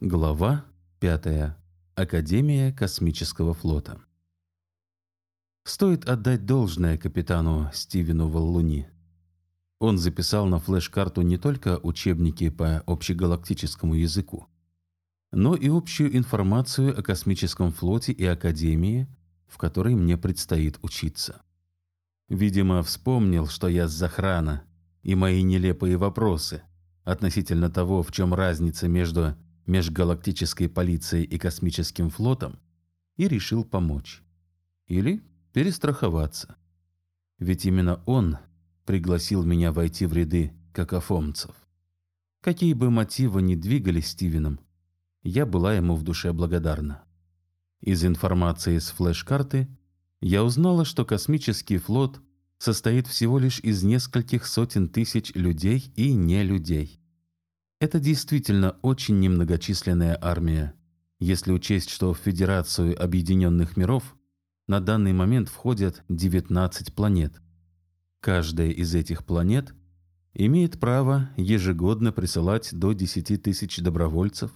Глава 5. Академия космического флота. Стоит отдать должное капитану Стивену Валлуни. Он записал на флеш-карту не только учебники по общегалактическому языку, но и общую информацию о космическом флоте и академии, в которой мне предстоит учиться. Видимо, вспомнил, что я с захрана, и мои нелепые вопросы относительно того, в чем разница между межгалактической полицией и космическим флотом и решил помочь. Или перестраховаться. Ведь именно он пригласил меня войти в ряды какофомцев. Какие бы мотивы ни двигали Стивеном, я была ему в душе благодарна. Из информации с флеш-карты я узнала, что космический флот состоит всего лишь из нескольких сотен тысяч людей и не людей. Это действительно очень немногочисленная армия, если учесть, что в Федерацию Объединенных Миров на данный момент входят 19 планет. Каждая из этих планет имеет право ежегодно присылать до 10 тысяч добровольцев,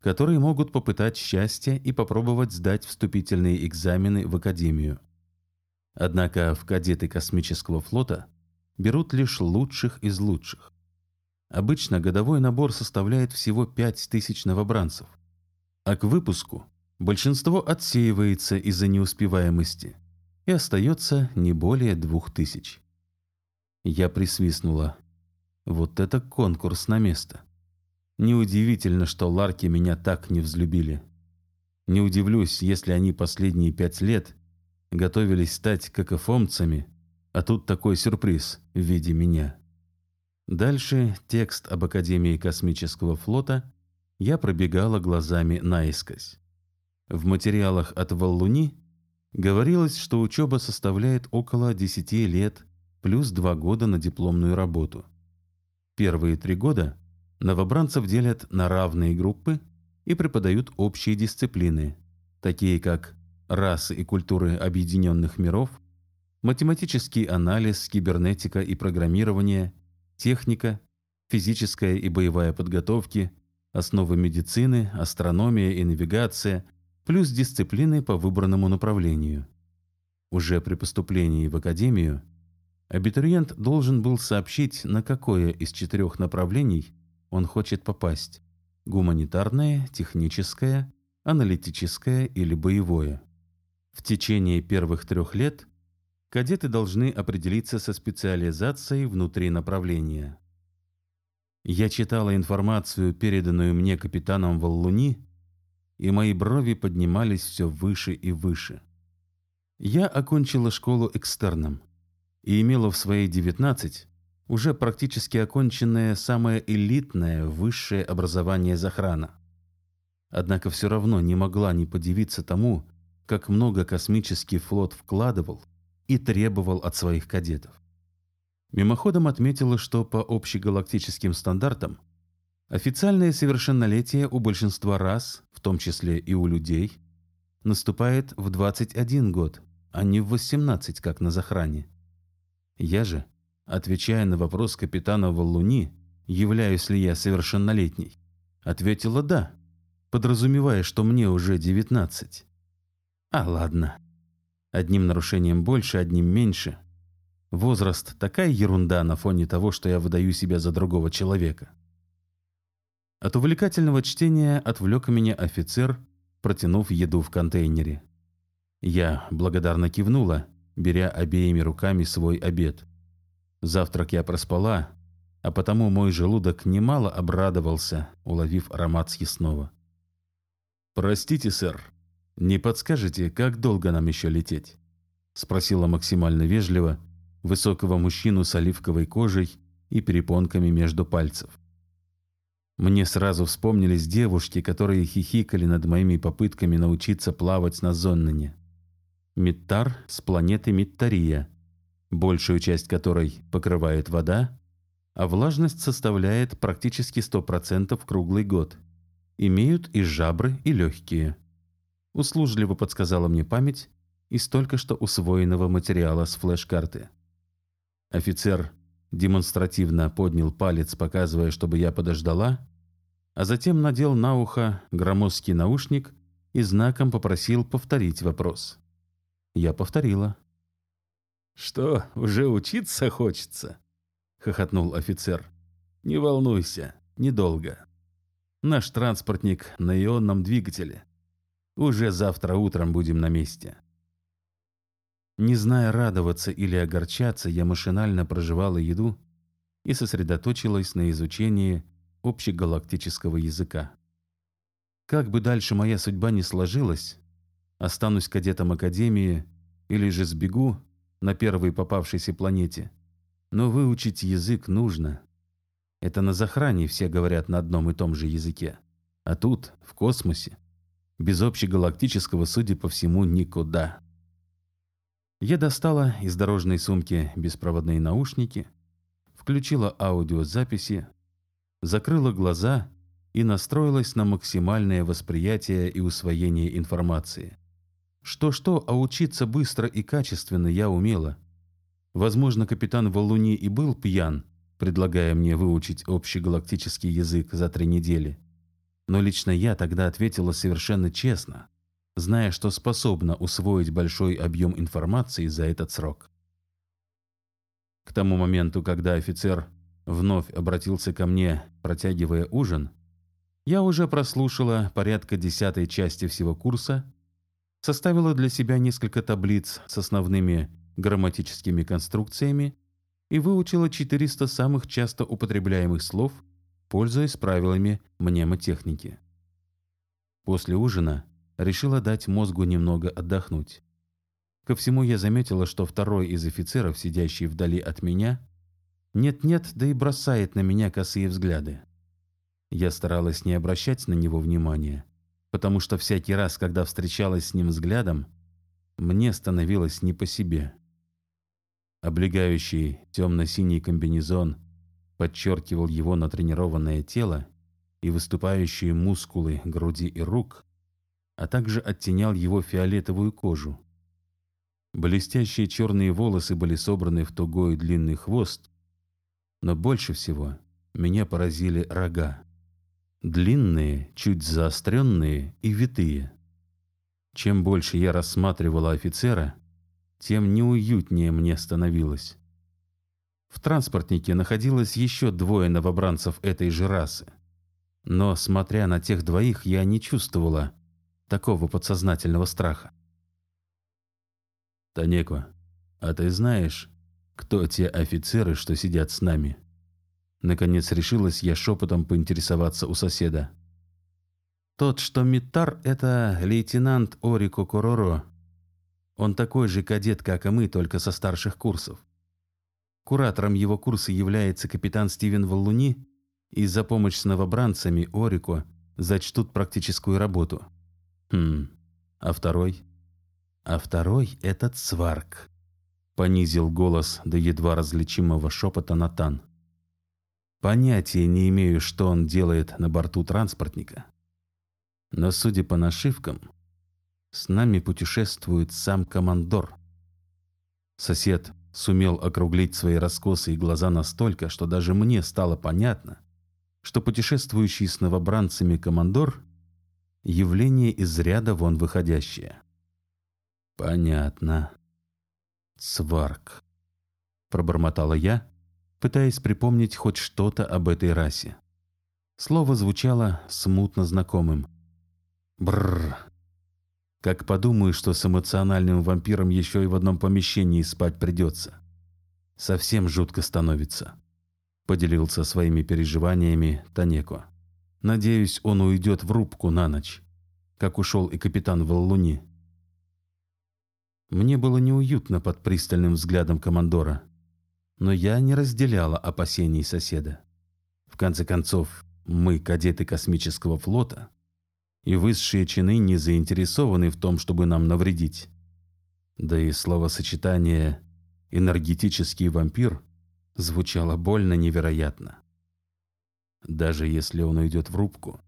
которые могут попытать счастье и попробовать сдать вступительные экзамены в Академию. Однако в кадеты космического флота берут лишь лучших из лучших. Обычно годовой набор составляет всего 5000 новобранцев, а к выпуску большинство отсеивается из-за неуспеваемости и остается не более 2000. Я присвистнула. Вот это конкурс на место. Неудивительно, что ларки меня так не взлюбили. Не удивлюсь, если они последние пять лет готовились стать какофомцами, а тут такой сюрприз в виде меня. Дальше текст об Академии космического флота я пробегала глазами наискось. В материалах от Валлуни говорилось, что учеба составляет около 10 лет плюс 2 года на дипломную работу. Первые три года новобранцев делят на равные группы и преподают общие дисциплины, такие как расы и культуры объединенных миров, математический анализ, кибернетика и программирование – техника, физическая и боевая подготовки, основы медицины, астрономия и навигация, плюс дисциплины по выбранному направлению. Уже при поступлении в академию абитуриент должен был сообщить, на какое из четырех направлений он хочет попасть – гуманитарное, техническое, аналитическое или боевое. В течение первых трех лет кадеты должны определиться со специализацией внутри направления. Я читала информацию, переданную мне капитаном Валлуни, и мои брови поднимались все выше и выше. Я окончила школу экстерном и имела в свои 19 уже практически оконченное самое элитное высшее образование Захрана. Однако все равно не могла не подивиться тому, как много космический флот вкладывал – и требовал от своих кадетов. Мимоходом отметила, что по общегалактическим стандартам официальное совершеннолетие у большинства рас, в том числе и у людей, наступает в 21 год, а не в 18, как на захране. Я же, отвечая на вопрос капитана Валуни, являюсь ли я совершеннолетней, ответила «да», подразумевая, что мне уже 19. А ладно. Одним нарушением больше, одним меньше. Возраст – такая ерунда на фоне того, что я выдаю себя за другого человека. От увлекательного чтения отвлек меня офицер, протянув еду в контейнере. Я благодарно кивнула, беря обеими руками свой обед. Завтрак я проспала, а потому мой желудок немало обрадовался, уловив аромат съестного. «Простите, сэр», «Не подскажете, как долго нам еще лететь?» – спросила максимально вежливо высокого мужчину с оливковой кожей и перепонками между пальцев. Мне сразу вспомнились девушки, которые хихикали над моими попытками научиться плавать на Зоннане. Миттар с планеты Миттария, большую часть которой покрывает вода, а влажность составляет практически 100% круглый год. Имеют и жабры, и легкие услужливо подсказала мне память из только что усвоенного материала с флеш-карты. Офицер демонстративно поднял палец, показывая, чтобы я подождала, а затем надел на ухо громоздкий наушник и знаком попросил повторить вопрос. Я повторила. «Что, уже учиться хочется?» — хохотнул офицер. «Не волнуйся, недолго. Наш транспортник на ионном двигателе. Уже завтра утром будем на месте». Не зная радоваться или огорчаться, я машинально проживала еду и сосредоточилась на изучении общегалактического языка. Как бы дальше моя судьба ни сложилась, останусь кадетом Академии или же сбегу на первой попавшейся планете, но выучить язык нужно. Это на захране все говорят на одном и том же языке. А тут, в космосе, без общегалактического, судя по всему, никуда. Я достала из дорожной сумки беспроводные наушники, включила аудиозаписи, закрыла глаза и настроилась на максимальное восприятие и усвоение информации. Что-что, а учиться быстро и качественно я умела. Возможно, капитан Валуни и был пьян, предлагая мне выучить общегалактический язык за три недели. Но лично я тогда ответила совершенно честно, зная, что способна усвоить большой объем информации за этот срок. К тому моменту, когда офицер вновь обратился ко мне, протягивая ужин, я уже прослушала порядка десятой части всего курса, составила для себя несколько таблиц с основными грамматическими конструкциями и выучила 400 самых часто употребляемых слов, пользуясь правилами мнемотехники. После ужина решила дать мозгу немного отдохнуть. Ко всему я заметила, что второй из офицеров, сидящий вдали от меня, нет-нет, да и бросает на меня косые взгляды. Я старалась не обращать на него внимания, потому что всякий раз, когда встречалась с ним взглядом, мне становилось не по себе. Облегающий темно-синий комбинезон подчеркивал его натренированное тело и выступающие мускулы груди и рук, а также оттенял его фиолетовую кожу. Блестящие черные волосы были собраны в тугой длинный хвост, но больше всего меня поразили рога. Длинные, чуть заостренные и витые. Чем больше я рассматривала офицера, тем неуютнее мне становилось. В транспортнике находилось еще двое новобранцев этой же расы. Но, смотря на тех двоих, я не чувствовала такого подсознательного страха. «Танеко, а ты знаешь, кто те офицеры, что сидят с нами?» Наконец решилась я шепотом поинтересоваться у соседа. «Тот, что Митар, это лейтенант Орико Короро. Он такой же кадет, как и мы, только со старших курсов. Куратором его курса является капитан Стивен Валлуни, и за помощь с новобранцами Орико зачтут практическую работу. Хм, а второй?» а второй — этот сварк», — понизил голос до едва различимого шепота Натан. «Понятия не имею, что он делает на борту транспортника. Но, судя по нашивкам, с нами путешествует сам командор». Сосед сумел округлить свои раскосые глаза настолько, что даже мне стало понятно, что путешествующий с новобранцами командор — явление из ряда вон выходящее. «Понятно. Сварк», — пробормотала я, пытаясь припомнить хоть что-то об этой расе. Слово звучало смутно знакомым. Бррр. Как подумаю, что с эмоциональным вампиром еще и в одном помещении спать придется. Совсем жутко становится. Поделился своими переживаниями Танеко. Надеюсь, он уйдет в рубку на ночь, как ушел и капитан Валлуни. Мне было неуютно под пристальным взглядом командора, но я не разделяла опасений соседа. В конце концов, мы кадеты космического флота, и высшие чины не заинтересованы в том, чтобы нам навредить. Да и словосочетание «энергетический вампир» звучало больно невероятно. Даже если он уйдет в рубку,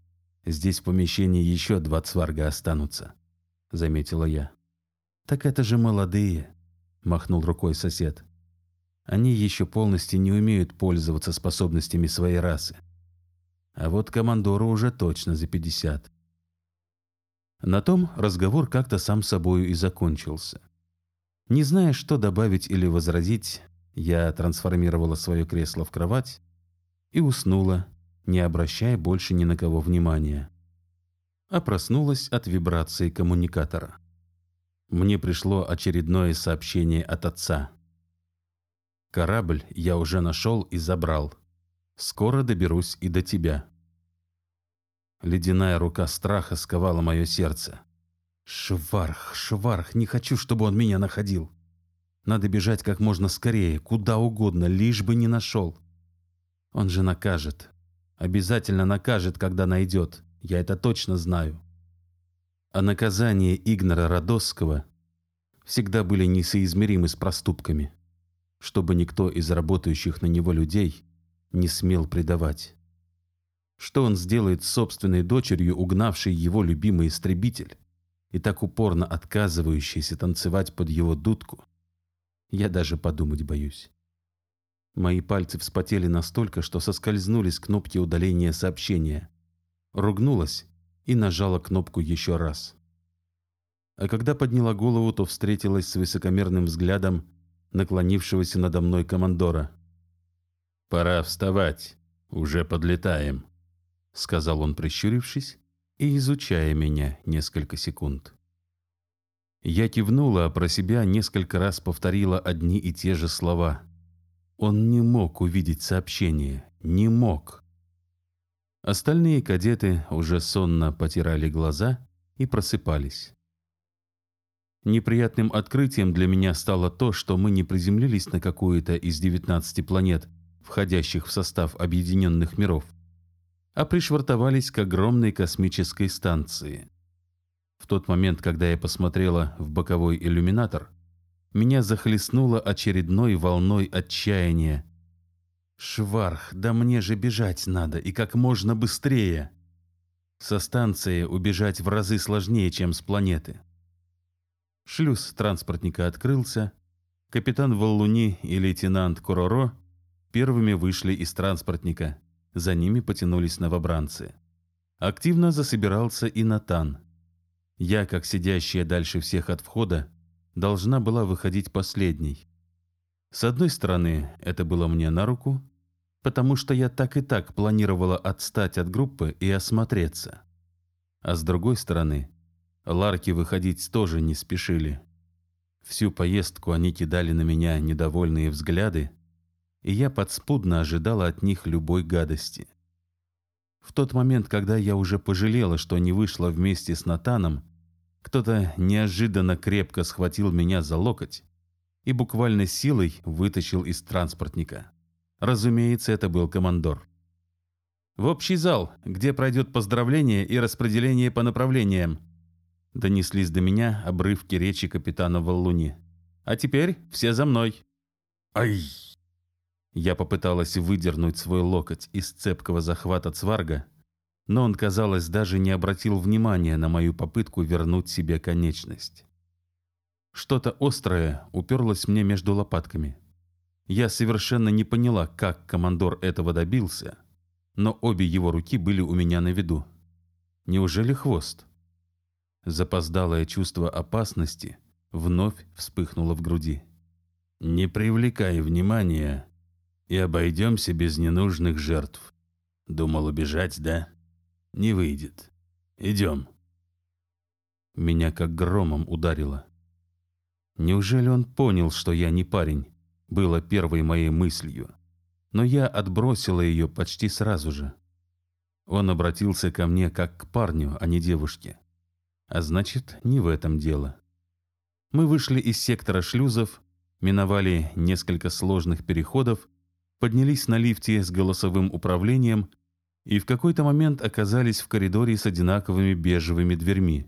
здесь в помещении еще два цварга останутся, заметила я. «Так это же молодые», – махнул рукой сосед. «Они еще полностью не умеют пользоваться способностями своей расы. А вот командору уже точно за 50. На том разговор как-то сам собою и закончился. Не зная, что добавить или возразить, я трансформировала свое кресло в кровать и уснула, не обращая больше ни на кого внимания. А проснулась от вибрации коммуникатора. Мне пришло очередное сообщение от отца. «Корабль я уже нашел и забрал. Скоро доберусь и до тебя». Ледяная рука страха сковала мое сердце. «Шварх, Шварх, не хочу, чтобы он меня находил. Надо бежать как можно скорее, куда угодно, лишь бы не нашел. Он же накажет. Обязательно накажет, когда найдет. Я это точно знаю. А наказания Игнора Родосского всегда были несоизмеримы с проступками, чтобы никто из работающих на него людей не смел предавать. Что он сделает с собственной дочерью, угнавшей его любимый истребитель, и так упорно отказывающийся танцевать под его дудку, я даже подумать боюсь. Мои пальцы вспотели настолько, что соскользнули с кнопки удаления сообщения. Ругнулась и нажала кнопку еще раз. А когда подняла голову, то встретилась с высокомерным взглядом наклонившегося надо мной командора. «Пора вставать, уже подлетаем», — сказал он, прищурившись и изучая меня несколько секунд. Я кивнула, а про себя несколько раз повторила одни и те же слова — он не мог увидеть сообщение, не мог. Остальные кадеты уже сонно потирали глаза и просыпались. Неприятным открытием для меня стало то, что мы не приземлились на какую-то из 19 планет, входящих в состав Объединенных миров, а пришвартовались к огромной космической станции. В тот момент, когда я посмотрела в боковой иллюминатор, меня захлестнуло очередной волной отчаяния. «Шварх, да мне же бежать надо, и как можно быстрее!» Со станции убежать в разы сложнее, чем с планеты. Шлюз транспортника открылся. Капитан Валлуни и лейтенант Короро первыми вышли из транспортника. За ними потянулись новобранцы. Активно засобирался и Натан. Я, как сидящая дальше всех от входа, должна была выходить последней. С одной стороны, это было мне на руку, потому что я так и так планировала отстать от группы и осмотреться. А с другой стороны, Ларки выходить тоже не спешили. Всю поездку они кидали на меня недовольные взгляды, и я подспудно ожидала от них любой гадости. В тот момент, когда я уже пожалела, что не вышла вместе с Натаном, кто-то неожиданно крепко схватил меня за локоть и буквально силой вытащил из транспортника. Разумеется, это был командор. «В общий зал, где пройдет поздравление и распределение по направлениям», донеслись до меня обрывки речи капитана Валлуни. «А теперь все за мной». «Ай!» Я попыталась выдернуть свой локоть из цепкого захвата цварга, но он, казалось, даже не обратил внимания на мою попытку вернуть себе конечность. Что-то острое уперлось мне между лопатками. Я совершенно не поняла, как командор этого добился, но обе его руки были у меня на виду. Неужели хвост? Запоздалое чувство опасности вновь вспыхнуло в груди. «Не привлекай внимания и обойдемся без ненужных жертв. Думал убежать, да?» не выйдет. Идем». Меня как громом ударило. Неужели он понял, что я не парень? Было первой моей мыслью. Но я отбросила ее почти сразу же. Он обратился ко мне как к парню, а не девушке. А значит, не в этом дело. Мы вышли из сектора шлюзов, миновали несколько сложных переходов, поднялись на лифте с голосовым управлением и в какой-то момент оказались в коридоре с одинаковыми бежевыми дверьми.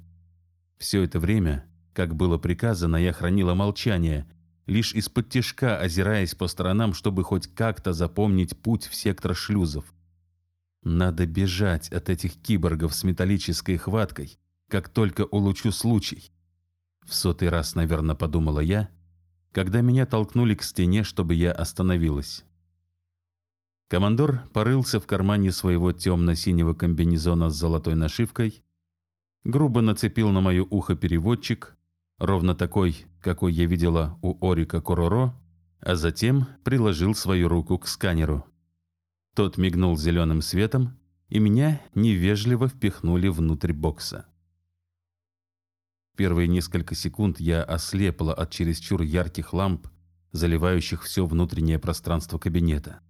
Все это время, как было приказано, я хранила молчание, лишь из-под тяжка озираясь по сторонам, чтобы хоть как-то запомнить путь в сектор шлюзов. Надо бежать от этих киборгов с металлической хваткой, как только улучшу случай. В сотый раз, наверное, подумала я, когда меня толкнули к стене, чтобы я остановилась. Командор порылся в кармане своего темно-синего комбинезона с золотой нашивкой, грубо нацепил на мое ухо переводчик, ровно такой, какой я видела у Орика Короро, а затем приложил свою руку к сканеру. Тот мигнул зеленым светом, и меня невежливо впихнули внутрь бокса. Первые несколько секунд я ослепла от чересчур ярких ламп, заливающих все внутреннее пространство кабинета.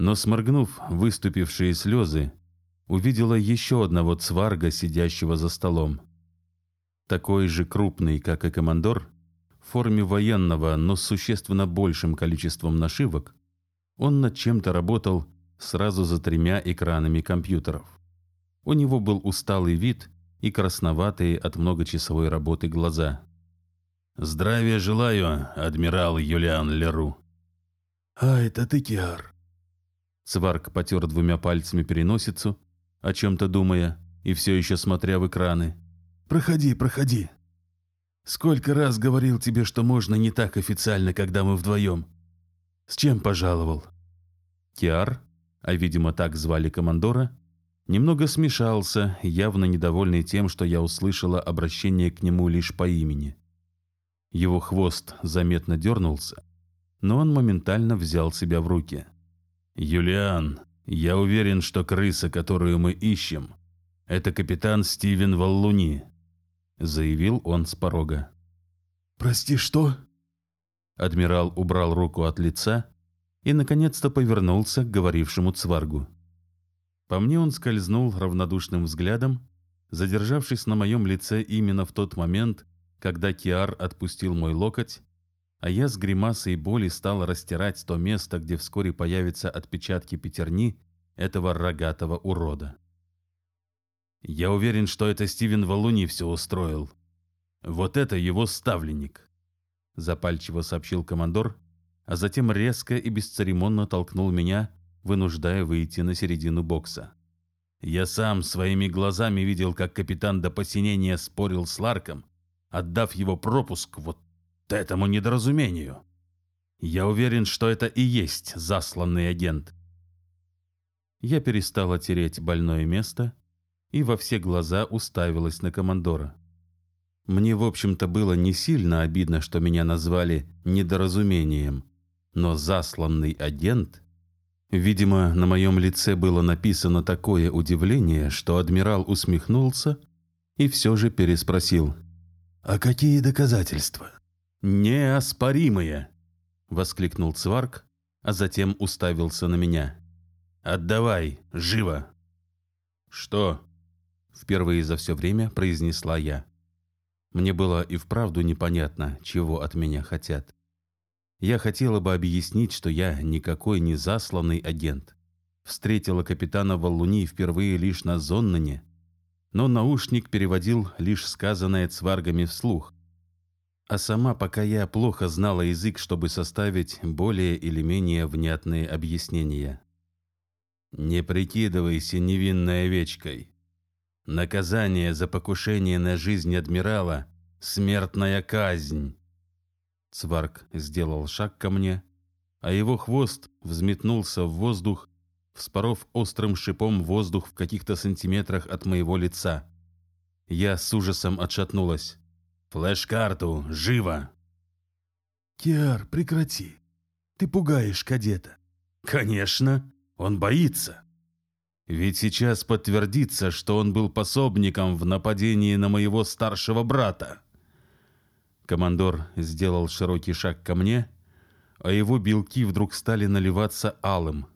Но сморгнув выступившие слезы, увидела еще одного цварга, сидящего за столом. Такой же крупный, как и командор, в форме военного, но с существенно большим количеством нашивок, он над чем-то работал сразу за тремя экранами компьютеров. У него был усталый вид и красноватые от многочасовой работы глаза. «Здравия желаю, адмирал Юлиан Леру». «А, это ты, Киар». Цварк потер двумя пальцами переносицу, о чем-то думая и все еще смотря в экраны. «Проходи, проходи. Сколько раз говорил тебе, что можно не так официально, когда мы вдвоем. С чем пожаловал?» Киар, а видимо так звали командора, немного смешался, явно недовольный тем, что я услышала обращение к нему лишь по имени. Его хвост заметно дернулся, но он моментально взял себя в руки. «Юлиан, я уверен, что крыса, которую мы ищем, это капитан Стивен Валлуни», заявил он с порога. «Прости, что?» Адмирал убрал руку от лица и, наконец-то, повернулся к говорившему цваргу. По мне он скользнул равнодушным взглядом, задержавшись на моем лице именно в тот момент, когда Киар отпустил мой локоть, а я с гримасой боли стал растирать то место, где вскоре появятся отпечатки пятерни этого рогатого урода. Я уверен, что это Стивен Валуни все устроил. Вот это его ставленник, запальчиво сообщил командор, а затем резко и бесцеремонно толкнул меня вынуждая выйти на середину бокса. Я сам своими глазами видел, как капитан до посинения спорил с Ларком, отдав его пропуск вот этому недоразумению. Я уверен, что это и есть засланный агент. Я перестала тереть больное место и во все глаза уставилась на командора. Мне, в общем-то, было не сильно обидно, что меня назвали недоразумением, но засланный агент Видимо, на моем лице было написано такое удивление, что адмирал усмехнулся и все же переспросил. «А какие доказательства?» «Неоспоримые!» — воскликнул Цварк, а затем уставился на меня. «Отдавай, живо!» «Что?» — впервые за все время произнесла я. Мне было и вправду непонятно, чего от меня хотят. Я хотела бы объяснить, что я никакой не засланный агент. Встретила капитана Валуни впервые лишь на Зоннане, но наушник переводил лишь сказанное цваргами вслух. А сама, пока я плохо знала язык, чтобы составить более или менее внятные объяснения. «Не прикидывайся невинной овечкой. Наказание за покушение на жизнь адмирала — смертная казнь». Цварк сделал шаг ко мне, а его хвост взметнулся в воздух, вспоров острым шипом воздух в каких-то сантиметрах от моего лица. Я с ужасом отшатнулась. «Флэш-карту! Живо!» «Киар, прекрати! Ты пугаешь кадета!» «Конечно! Он боится!» Ведь сейчас подтвердится, что он был пособником в нападении на моего старшего брата. Командор сделал широкий шаг ко мне, а его белки вдруг стали наливаться алым.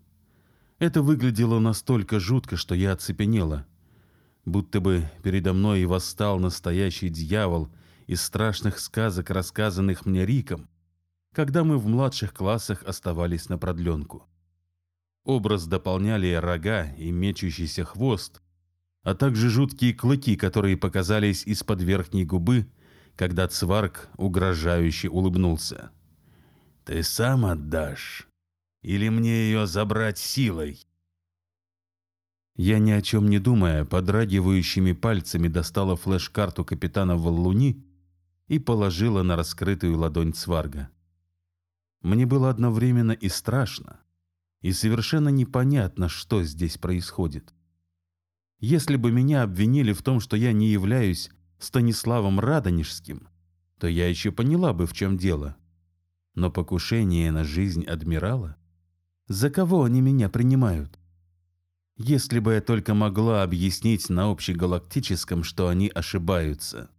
Это выглядело настолько жутко, что я оцепенела. Будто бы передо мной и восстал настоящий дьявол из страшных сказок, рассказанных мне Риком, когда мы в младших классах оставались на продленку. Образ дополняли рога и мечущийся хвост, а также жуткие клыки, которые показались из-под верхней губы когда Цварк угрожающе улыбнулся. «Ты сам отдашь? Или мне ее забрать силой?» Я ни о чем не думая, подрагивающими пальцами достала флеш-карту капитана Валлуни и положила на раскрытую ладонь Цварга. Мне было одновременно и страшно, и совершенно непонятно, что здесь происходит. Если бы меня обвинили в том, что я не являюсь Станиславом Радонежским, то я еще поняла бы, в чем дело. Но покушение на жизнь адмирала? За кого они меня принимают? Если бы я только могла объяснить на общегалактическом, что они ошибаются.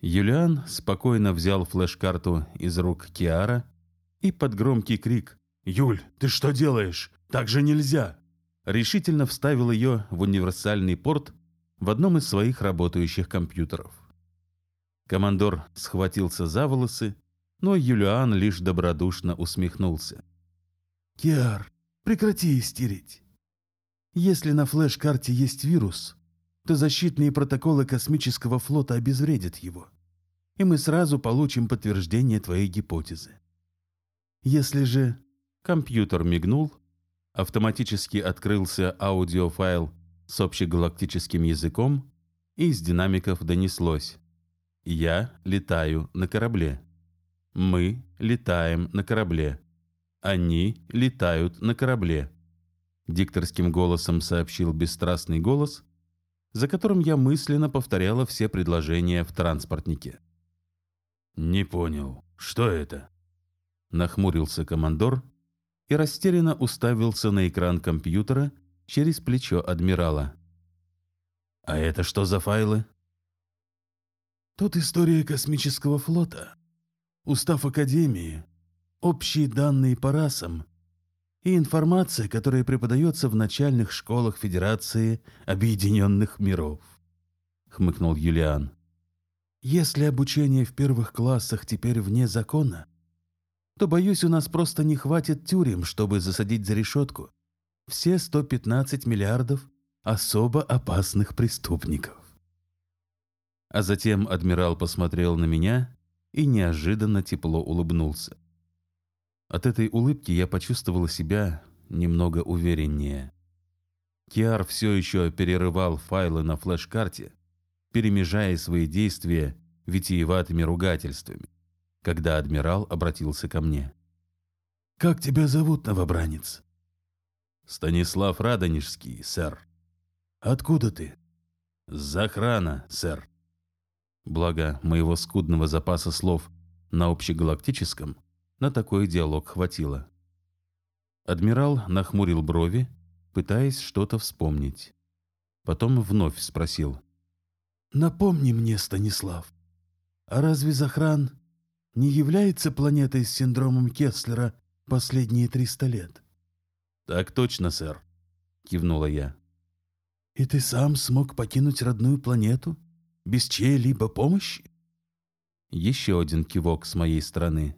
Юлиан спокойно взял флеш-карту из рук Киара и под громкий крик «Юль, ты что делаешь? Так же нельзя!» решительно вставил ее в универсальный порт в одном из своих работающих компьютеров. Командор схватился за волосы, но Юлиан лишь добродушно усмехнулся. «Киар, прекрати истерить. Если на флеш-карте есть вирус, то защитные протоколы космического флота обезвредят его, и мы сразу получим подтверждение твоей гипотезы. Если же Компьютер мигнул, автоматически открылся аудиофайл с общегалактическим языком, и из динамиков донеслось «Я летаю на корабле». «Мы летаем на корабле». «Они летают на корабле», — дикторским голосом сообщил бесстрастный голос, за которым я мысленно повторяла все предложения в транспортнике. «Не понял, что это?» — нахмурился командор, и растерянно уставился на экран компьютера через плечо адмирала. «А это что за файлы?» «Тут история космического флота, устав Академии, общие данные по расам и информация, которая преподается в начальных школах Федерации Объединенных Миров», — хмыкнул Юлиан. «Если обучение в первых классах теперь вне закона, то, боюсь, у нас просто не хватит тюрем, чтобы засадить за решетку все 115 миллиардов особо опасных преступников. А затем адмирал посмотрел на меня и неожиданно тепло улыбнулся. От этой улыбки я почувствовала себя немного увереннее. Киар все еще перерывал файлы на флеш-карте, перемежая свои действия витиеватыми ругательствами когда адмирал обратился ко мне. «Как тебя зовут, новобранец?» «Станислав Радонежский, сэр». «Откуда ты?» «С Захрана, сэр». Благо моего скудного запаса слов на общегалактическом на такой диалог хватило. Адмирал нахмурил брови, пытаясь что-то вспомнить. Потом вновь спросил. «Напомни мне, Станислав, а разве Захран не является планетой с синдромом Кеслера последние 300 лет? Так точно, сэр, кивнула я. И ты сам смог покинуть родную планету без чьей-либо помощи? Еще один кивок с моей стороны.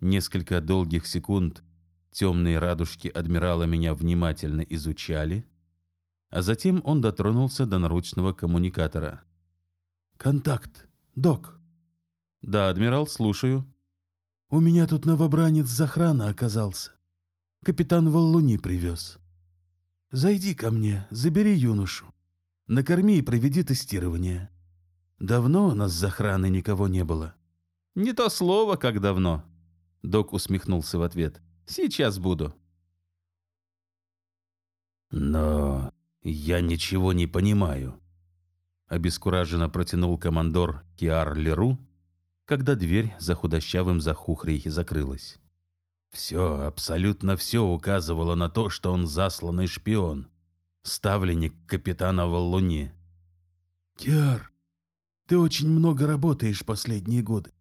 Несколько долгих секунд темные радужки адмирала меня внимательно изучали, а затем он дотронулся до наручного коммуникатора. «Контакт, док», «Да, адмирал, слушаю». «У меня тут новобранец с охраны оказался. Капитан Валлуни привез. Зайди ко мне, забери юношу. Накорми и проведи тестирование. Давно у нас с охраны никого не было». «Не то слово, как давно», — док усмехнулся в ответ. «Сейчас буду». «Но я ничего не понимаю», — обескураженно протянул командор Киар Леру, когда дверь за худощавым захухрей закрылась. Все, абсолютно все указывало на то, что он засланный шпион, ставленник капитана Валлуни. «Киар, ты очень много работаешь последние годы,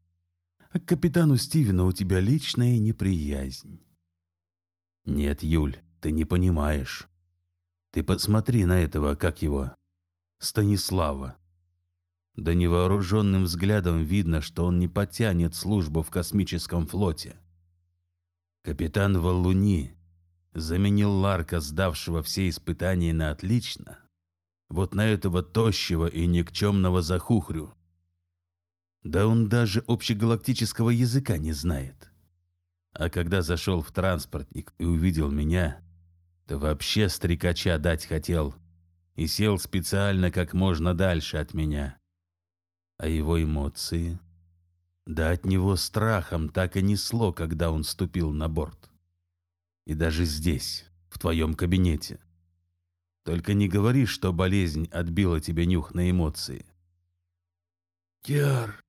а к капитану Стивену у тебя личная неприязнь». «Нет, Юль, ты не понимаешь. Ты посмотри на этого, как его, Станислава. Да невооруженным взглядом видно, что он не потянет службу в космическом флоте. Капитан Валуни заменил Ларка, сдавшего все испытания на отлично, вот на этого тощего и никчемного захухрю. Да он даже общегалактического языка не знает. А когда зашел в транспортник и увидел меня, то вообще стрекача дать хотел и сел специально как можно дальше от меня а его эмоции. Да от него страхом так и несло, когда он ступил на борт. И даже здесь, в твоем кабинете. Только не говори, что болезнь отбила тебе нюх на эмоции. Киар,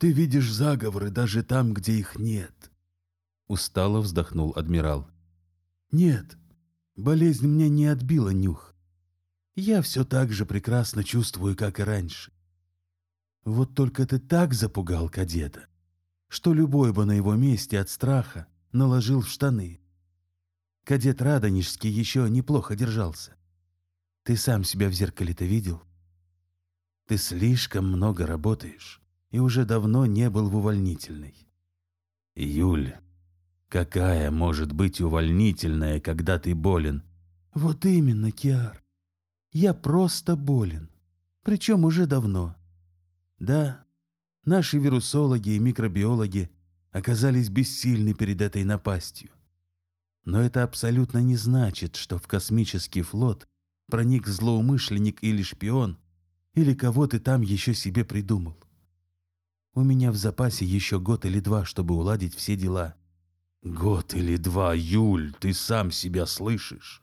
ты видишь заговоры даже там, где их нет. Устало вздохнул адмирал. Нет, болезнь мне не отбила нюх. Я все так же прекрасно чувствую, как и раньше. Вот только ты так запугал кадета, что любой бы на его месте от страха наложил в штаны. Кадет Радонежский еще неплохо держался. Ты сам себя в зеркале-то видел? Ты слишком много работаешь и уже давно не был в увольнительной. Юль, какая может быть увольнительная, когда ты болен? Вот именно, Киар. Я просто болен. Причем уже давно. Да, наши вирусологи и микробиологи оказались бессильны перед этой напастью. Но это абсолютно не значит, что в космический флот проник злоумышленник или шпион, или кого ты там еще себе придумал. У меня в запасе еще год или два, чтобы уладить все дела. Год или два, Юль, ты сам себя слышишь?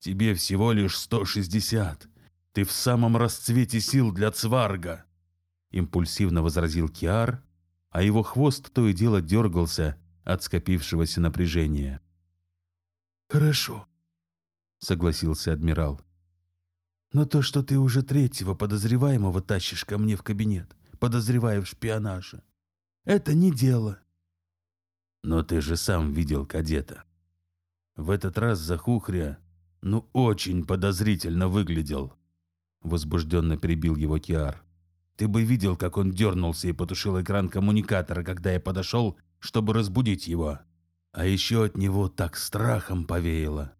Тебе всего лишь 160. Ты в самом расцвете сил для цварга импульсивно возразил Киар, а его хвост то и дело дергался от скопившегося напряжения. «Хорошо», — согласился адмирал. «Но то, что ты уже третьего подозреваемого тащишь ко мне в кабинет, подозревая в шпионаже, это не дело». «Но ты же сам видел кадета. В этот раз Захухря, ну, очень подозрительно выглядел», — возбужденно перебил его Киар. Ты бы видел, как он дернулся и потушил экран коммуникатора, когда я подошел, чтобы разбудить его. А еще от него так страхом повеяло.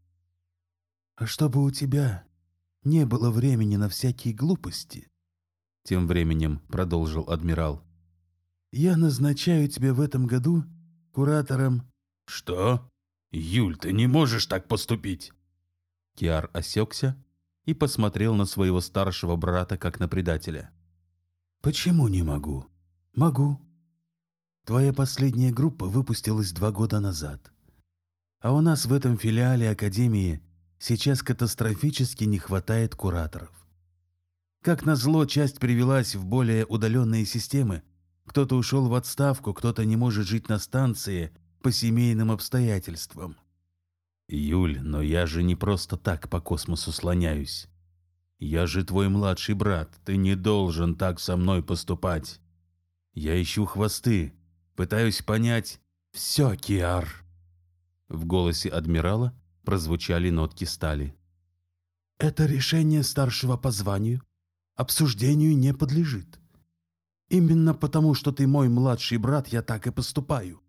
«А чтобы у тебя не было времени на всякие глупости», тем временем продолжил адмирал. «Я назначаю тебя в этом году куратором...» «Что? Юль, ты не можешь так поступить!» Киар осекся и посмотрел на своего старшего брата как на предателя. Почему не могу? Могу. Твоя последняя группа выпустилась два года назад. А у нас в этом филиале Академии сейчас катастрофически не хватает кураторов. Как назло, часть привелась в более удаленные системы. Кто-то ушел в отставку, кто-то не может жить на станции по семейным обстоятельствам. Юль, но я же не просто так по космосу слоняюсь. Я же твой младший брат, ты не должен так со мной поступать. Я ищу хвосты, пытаюсь понять... Все, Киар!» В голосе адмирала прозвучали нотки стали. «Это решение старшего по званию обсуждению не подлежит. Именно потому, что ты мой младший брат, я так и поступаю.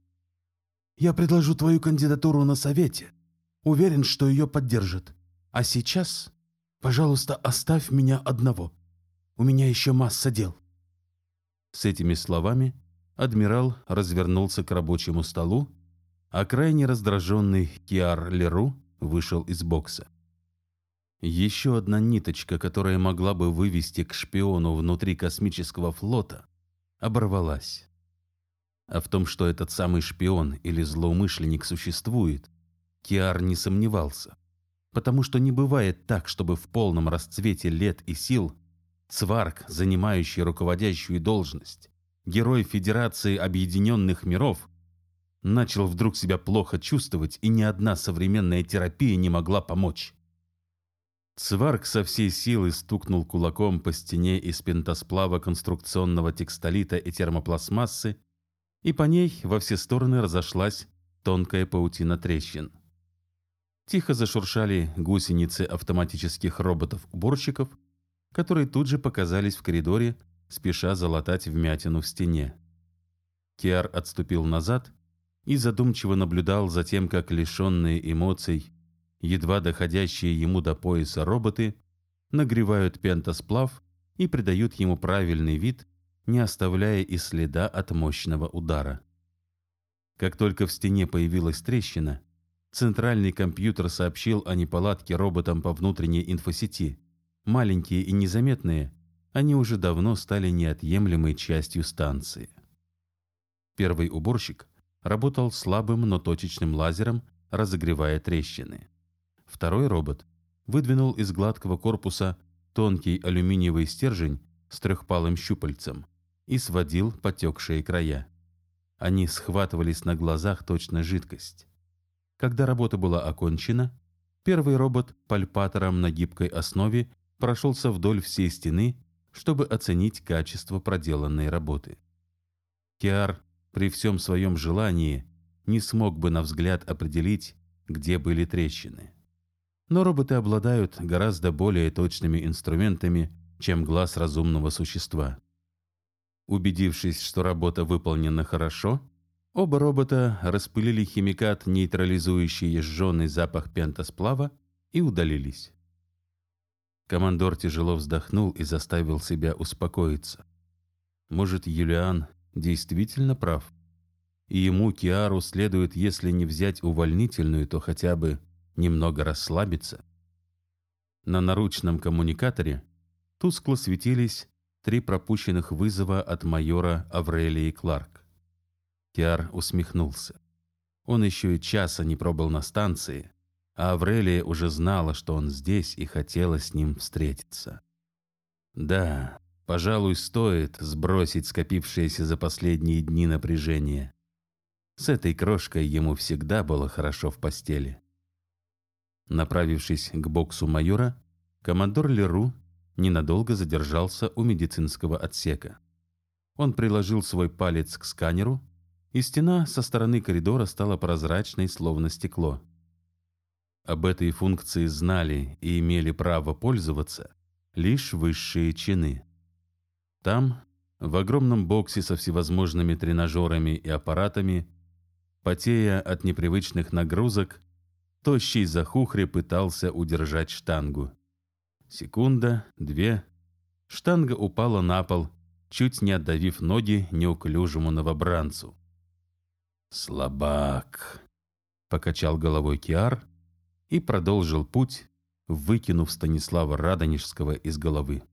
Я предложу твою кандидатуру на совете. Уверен, что ее поддержат. А сейчас Пожалуйста, оставь меня одного. У меня еще масса дел». С этими словами адмирал развернулся к рабочему столу, а крайне раздраженный Киар Леру вышел из бокса. Еще одна ниточка, которая могла бы вывести к шпиону внутри космического флота, оборвалась. А в том, что этот самый шпион или злоумышленник существует, Киар не сомневался потому что не бывает так, чтобы в полном расцвете лет и сил Цварк, занимающий руководящую должность, герой Федерации Объединенных Миров, начал вдруг себя плохо чувствовать, и ни одна современная терапия не могла помочь. Цварк со всей силы стукнул кулаком по стене из пентосплава конструкционного текстолита и термопластмассы, и по ней во все стороны разошлась тонкая паутина трещин. Тихо зашуршали гусеницы автоматических роботов-уборщиков, которые тут же показались в коридоре, спеша залатать вмятину в стене. Киар отступил назад и задумчиво наблюдал за тем, как лишенные эмоций, едва доходящие ему до пояса роботы, нагревают пентосплав и придают ему правильный вид, не оставляя и следа от мощного удара. Как только в стене появилась трещина, Центральный компьютер сообщил о неполадке роботам по внутренней инфосети. Маленькие и незаметные, они уже давно стали неотъемлемой частью станции. Первый уборщик работал слабым, но точечным лазером разогревая трещины. Второй робот выдвинул из гладкого корпуса тонкий алюминиевый стержень с трехпалым щупальцем и сводил потекшие края. Они схватывались на глазах точно жидкость. Когда работа была окончена, первый робот пальпатором на гибкой основе прошелся вдоль всей стены, чтобы оценить качество проделанной работы. Киар при всем своем желании не смог бы на взгляд определить, где были трещины. Но роботы обладают гораздо более точными инструментами, чем глаз разумного существа. Убедившись, что работа выполнена хорошо, оба робота распылили химикат, нейтрализующий сжженный запах пентосплава, и удалились. Командор тяжело вздохнул и заставил себя успокоиться. Может, Юлиан действительно прав? И ему, Киару, следует, если не взять увольнительную, то хотя бы немного расслабиться? На наручном коммуникаторе тускло светились три пропущенных вызова от майора Аврелии Кларк. Киар усмехнулся. Он еще и часа не пробыл на станции, а Аврелия уже знала, что он здесь и хотела с ним встретиться. Да, пожалуй, стоит сбросить скопившееся за последние дни напряжение. С этой крошкой ему всегда было хорошо в постели. Направившись к боксу майора, командор Леру ненадолго задержался у медицинского отсека. Он приложил свой палец к сканеру, и стена со стороны коридора стала прозрачной, словно стекло. Об этой функции знали и имели право пользоваться лишь высшие чины. Там, в огромном боксе со всевозможными тренажерами и аппаратами, потея от непривычных нагрузок, тощий захухре пытался удержать штангу. Секунда, две. Штанга упала на пол, чуть не отдавив ноги неуклюжему новобранцу. «Слабак!» — покачал головой Киар и продолжил путь, выкинув Станислава Радонежского из головы.